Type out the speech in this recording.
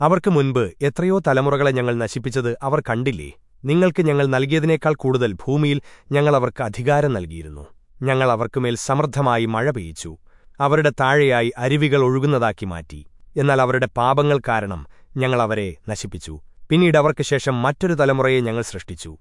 അവർക്ക് മുൻപ് എത്രയോ തലമുറകളെ ഞങ്ങൾ നശിപ്പിച്ചത് അവർ കണ്ടില്ലേ? നിങ്ങൾക്ക് ഞങ്ങൾ നൽകിയതിനേക്കാൾ കൂടുതൽ ഭൂമിയിൽ ഞങ്ങൾ അവർക്ക് അധികാരം നൽകിയിരുന്നു. ഞങ്ങൾ അവർക്കുമേൽ സമൃദ്ധമായി മഴ പെയ്ച്ചു അവരുടെ താഴെയായി അരുവികൾ ഒഴുകുന്നതാക്കി മാറ്റി. എന്നാൽ അവരുടെ പാപങ്ങൾ കാരണം ഞങ്ങൾ അവരെ നശിപ്പിച്ചു. പിന്നീട് അവർക്ക് ശേഷം മറ്റൊരു തലമുറയെ ഞങ്ങൾ സൃഷ്ടിച്ചു.